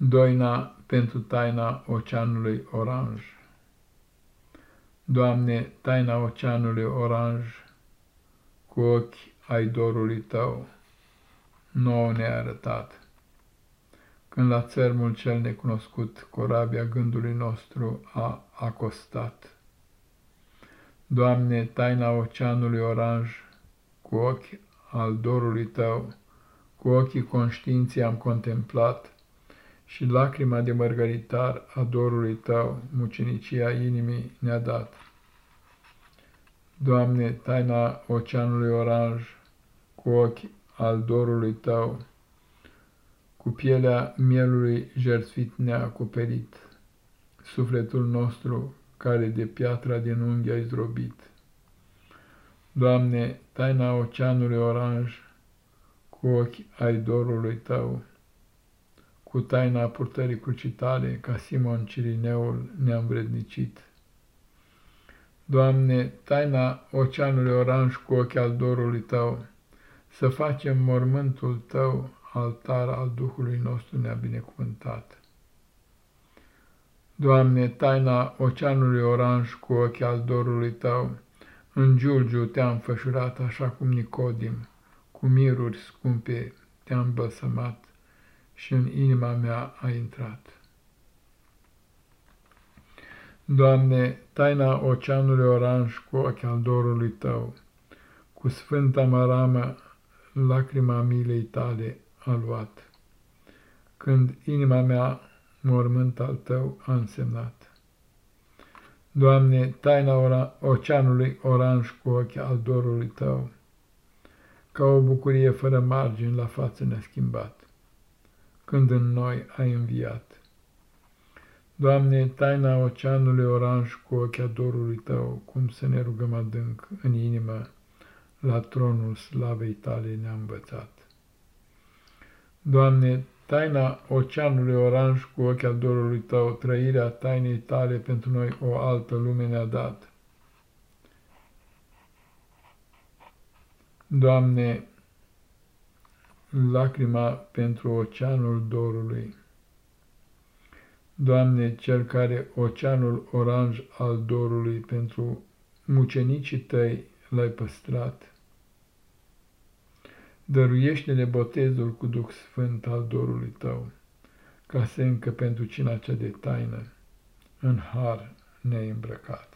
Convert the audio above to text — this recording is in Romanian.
Doina pentru taina oceanului oranj Doamne, taina oceanului oranj, cu ochi ai dorului Tău, nouă ne-ai arătat. Când la țărmul cel necunoscut corabia gândului nostru a acostat. Doamne, taina oceanului oranj, cu ochi al dorului Tău, cu ochii conștiinței am contemplat, și lacrima de mărgăritar a dorului Tău, mucenicia inimii ne-a dat. Doamne, taina oceanului oranj, cu ochi al dorului Tău, cu pielea mielului jertfit ne-a acoperit, sufletul nostru care de piatra din unghi ai zdrobit. Doamne, taina oceanului oranj, cu ochi ai dorului Tău, cu taina purtării crucii tale, ca Simon Cirineul ne-am vrednicit. Doamne, taina oceanului oranj cu ochi al dorului Tău, să facem mormântul Tău, altar al Duhului nostru ne-a binecuvântat. Doamne, taina oceanului oranj cu ochi al dorului Tău, în Giulgiu te-am fășurat așa cum Nicodim, cu miruri scumpe te-am băsămat și în inima mea a intrat. Doamne, taina oceanului oranj cu ochi al dorului Tău, cu sfânta maramă lacrima milei Tale a luat, când inima mea mormânt al Tău a însemnat. Doamne, taina ora, oceanului oranj cu ochi al dorului Tău, ca o bucurie fără margini la față ne-a schimbat când în noi ai înviat. Doamne, taina oceanului oranj cu ochii adorului Tău, cum să ne rugăm adânc în inimă, la tronul slavei Tale ne-a învățat. Doamne, taina oceanului oranj cu ochii adorului Tău, trăirea tainei Tale pentru noi o altă lume ne-a dat. Doamne, lacrima pentru oceanul dorului. Doamne, Cel care oceanul oranj al dorului pentru mucenicii Tăi l-ai păstrat, dăruiește-ne botezul cu Duh Sfânt al dorului Tău, ca să încă pentru cina cea de taină, în har ne-ai îmbrăcat.